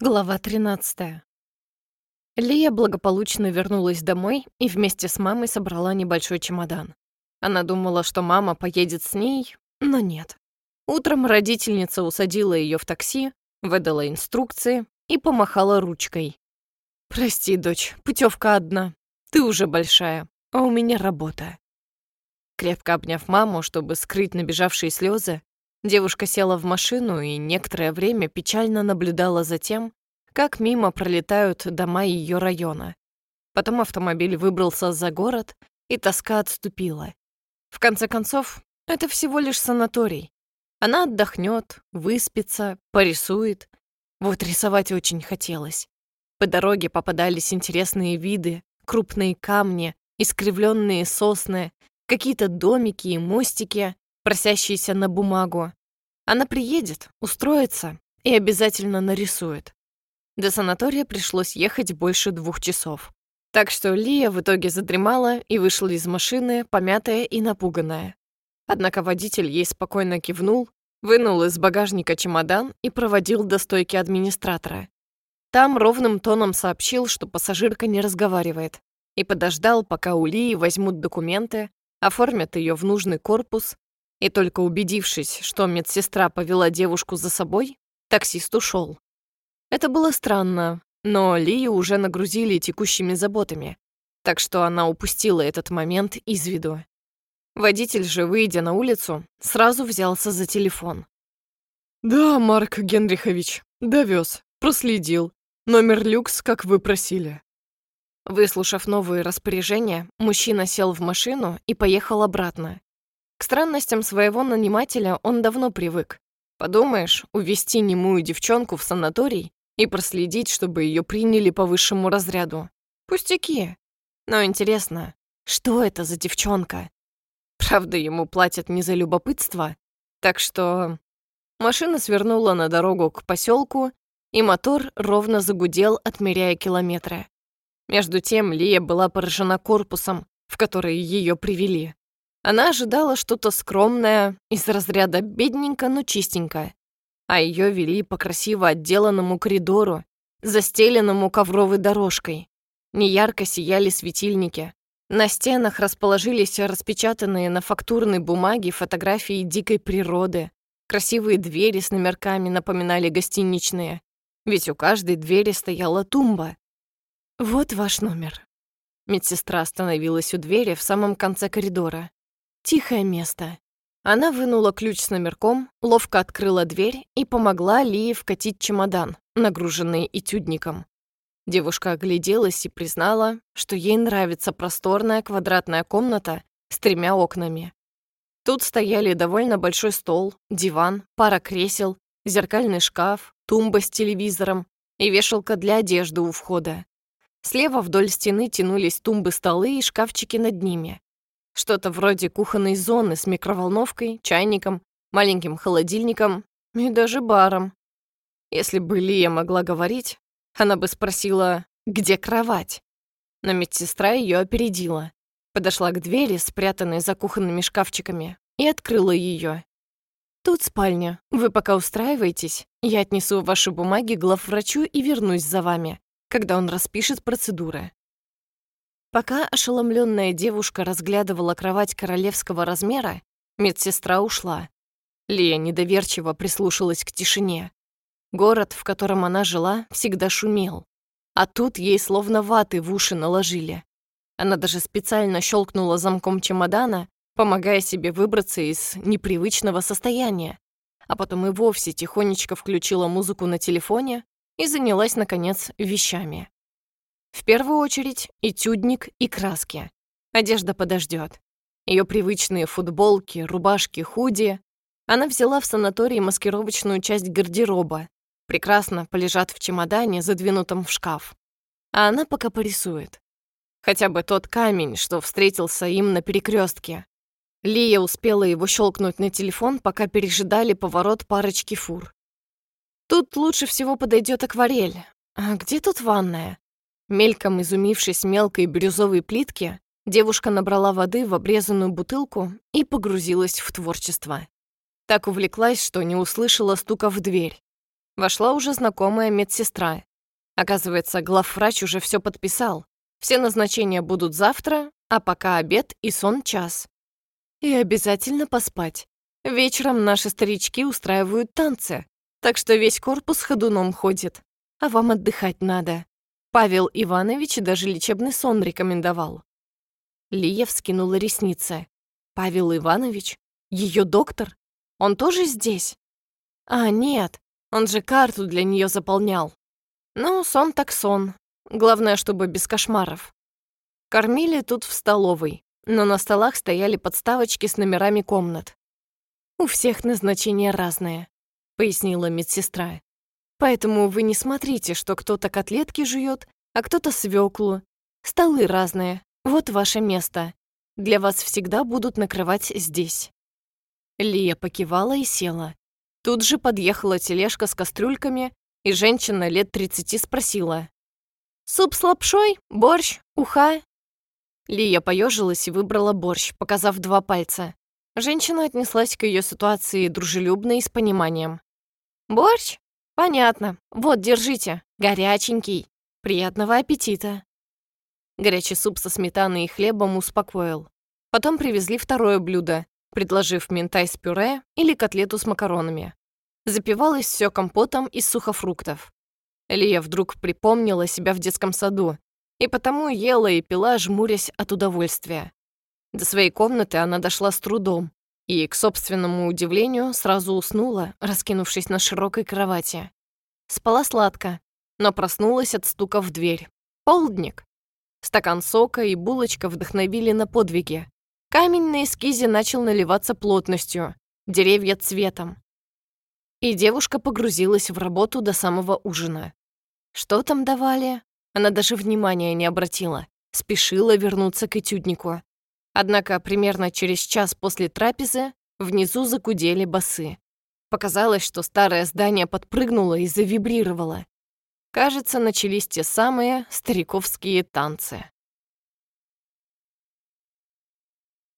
Глава 13. Лия благополучно вернулась домой и вместе с мамой собрала небольшой чемодан. Она думала, что мама поедет с ней, но нет. Утром родительница усадила ее в такси, выдала инструкции и помахала ручкой. «Прости, дочь, путевка одна. Ты уже большая, а у меня работа». Крепко обняв маму, чтобы скрыть набежавшие слезы, Девушка села в машину и некоторое время печально наблюдала за тем, как мимо пролетают дома ее района. Потом автомобиль выбрался за город, и тоска отступила. В конце концов, это всего лишь санаторий. Она отдохнет, выспится, порисует. Вот рисовать очень хотелось. По дороге попадались интересные виды, крупные камни, искривленные сосны, какие-то домики и мостики, просящиеся на бумагу. Она приедет, устроится и обязательно нарисует. До санатория пришлось ехать больше двух часов. Так что Лия в итоге задремала и вышла из машины, помятая и напуганная. Однако водитель ей спокойно кивнул, вынул из багажника чемодан и проводил до стойки администратора. Там ровным тоном сообщил, что пассажирка не разговаривает, и подождал, пока у Лии возьмут документы, оформят ее в нужный корпус и только убедившись, что медсестра повела девушку за собой, таксист ушел. Это было странно, но Лию уже нагрузили текущими заботами, так что она упустила этот момент из виду. Водитель же, выйдя на улицу, сразу взялся за телефон. «Да, Марк Генрихович, довез, проследил. Номер люкс, как вы просили». Выслушав новые распоряжения, мужчина сел в машину и поехал обратно. К странностям своего нанимателя он давно привык. Подумаешь, увести немую девчонку в санаторий и проследить, чтобы ее приняли по высшему разряду. Пустяки. Но интересно, что это за девчонка? Правда, ему платят не за любопытство, так что... Машина свернула на дорогу к поселку, и мотор ровно загудел, отмеряя километры. Между тем Лия была поражена корпусом, в который ее привели. Она ожидала что-то скромное, из разряда бедненько, но чистенько. А ее вели по красиво отделанному коридору, застеленному ковровой дорожкой. Неярко сияли светильники. На стенах расположились распечатанные на фактурной бумаге фотографии дикой природы. Красивые двери с номерками напоминали гостиничные. Ведь у каждой двери стояла тумба. «Вот ваш номер». Медсестра остановилась у двери в самом конце коридора. Тихое место. Она вынула ключ с номерком, ловко открыла дверь и помогла Лии вкатить чемодан, нагруженный этюдником. Девушка огляделась и признала, что ей нравится просторная квадратная комната с тремя окнами. Тут стояли довольно большой стол, диван, пара кресел, зеркальный шкаф, тумба с телевизором и вешалка для одежды у входа. Слева вдоль стены тянулись тумбы-столы и шкафчики над ними. Что-то вроде кухонной зоны с микроволновкой, чайником, маленьким холодильником и даже баром. Если бы Лия могла говорить, она бы спросила, где кровать. Но медсестра ее опередила. Подошла к двери, спрятанной за кухонными шкафчиками, и открыла ее. «Тут спальня. Вы пока устраиваетесь. Я отнесу ваши бумаги главврачу и вернусь за вами, когда он распишет процедуры. Пока ошеломленная девушка разглядывала кровать королевского размера, медсестра ушла. Лия недоверчиво прислушалась к тишине. Город, в котором она жила, всегда шумел. А тут ей словно ваты в уши наложили. Она даже специально щелкнула замком чемодана, помогая себе выбраться из непривычного состояния. А потом и вовсе тихонечко включила музыку на телефоне и занялась, наконец, вещами. В первую очередь этюдник и краски. Одежда подождет. Ее привычные футболки, рубашки, худи. Она взяла в санатории маскировочную часть гардероба. Прекрасно полежат в чемодане, задвинутом в шкаф. А она пока порисует. Хотя бы тот камень, что встретился им на перекрестке. Лия успела его щелкнуть на телефон, пока пережидали поворот парочки фур. Тут лучше всего подойдет акварель. А где тут ванная? Мельком изумившись мелкой бирюзовой плитке, девушка набрала воды в обрезанную бутылку и погрузилась в творчество. Так увлеклась, что не услышала стука в дверь. Вошла уже знакомая медсестра. Оказывается, главврач уже все подписал. Все назначения будут завтра, а пока обед и сон час. И обязательно поспать. Вечером наши старички устраивают танцы, так что весь корпус ходуном ходит. А вам отдыхать надо. Павел Иванович даже лечебный сон рекомендовал. Лия вскинула ресницы. Павел Иванович? Ее доктор? Он тоже здесь? А, нет, он же карту для нее заполнял. Ну, сон так сон. Главное, чтобы без кошмаров. Кормили тут в столовой, но на столах стояли подставочки с номерами комнат. «У всех назначения разные», — пояснила медсестра. «Поэтому вы не смотрите, что кто-то котлетки жует, а кто-то свеклу. Столы разные. Вот ваше место. Для вас всегда будут накрывать здесь». Лия покивала и села. Тут же подъехала тележка с кастрюльками, и женщина лет 30 спросила. «Суп с лапшой? Борщ? Уха?» Лия поежилась и выбрала борщ, показав два пальца. Женщина отнеслась к ее ситуации дружелюбно и с пониманием. «Борщ? Понятно. Вот, держите. Горяченький. Приятного аппетита». Горячий суп со сметаной и хлебом успокоил. Потом привезли второе блюдо предложив ментай с пюре или котлету с макаронами. Запивалось все компотом из сухофруктов. Лия вдруг припомнила себя в детском саду и потому ела и пила, жмурясь от удовольствия. До своей комнаты она дошла с трудом и, к собственному удивлению, сразу уснула, раскинувшись на широкой кровати. Спала сладко, но проснулась от стука в дверь. Полдник. Стакан сока и булочка вдохновили на подвиги. Камень на эскизе начал наливаться плотностью, деревья цветом. И девушка погрузилась в работу до самого ужина. Что там давали? Она даже внимания не обратила, спешила вернуться к этюднику. Однако примерно через час после трапезы внизу закудели басы. Показалось, что старое здание подпрыгнуло и завибрировало. Кажется, начались те самые стариковские танцы.